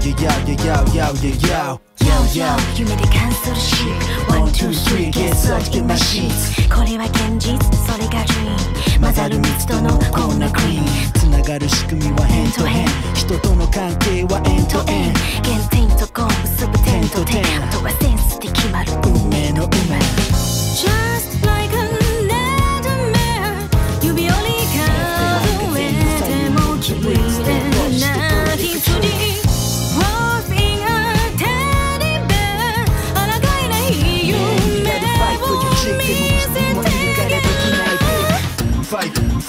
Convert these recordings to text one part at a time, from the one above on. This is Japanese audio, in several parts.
yeah yeah yeah yeah yeah yeah yeah 夢で感するし One, two, three, get such get my sheets これは現実、それが dream 混ざる密度のこんなクリーンつながる仕組みは変と変人との関係は円と円原点とゴム結ぶ点と点あとはセンスで決まる運命の運命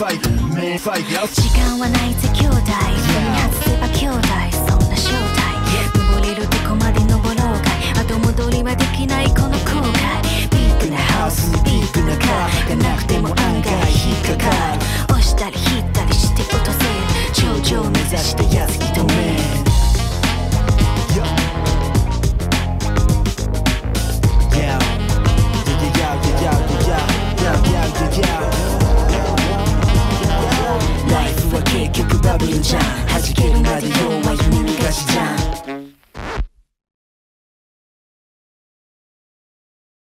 ファイト man ファイト時間はないぜ兄弟外せば兄弟そんな正体。登れるとこまで登ろうか後戻りはできないこの後悔ビッグなハウスにビッグなカーがなくても案外引っかかる。押したり引ったりして落とせる。頂上目指してやつ 서빙장 아직 길은 가디오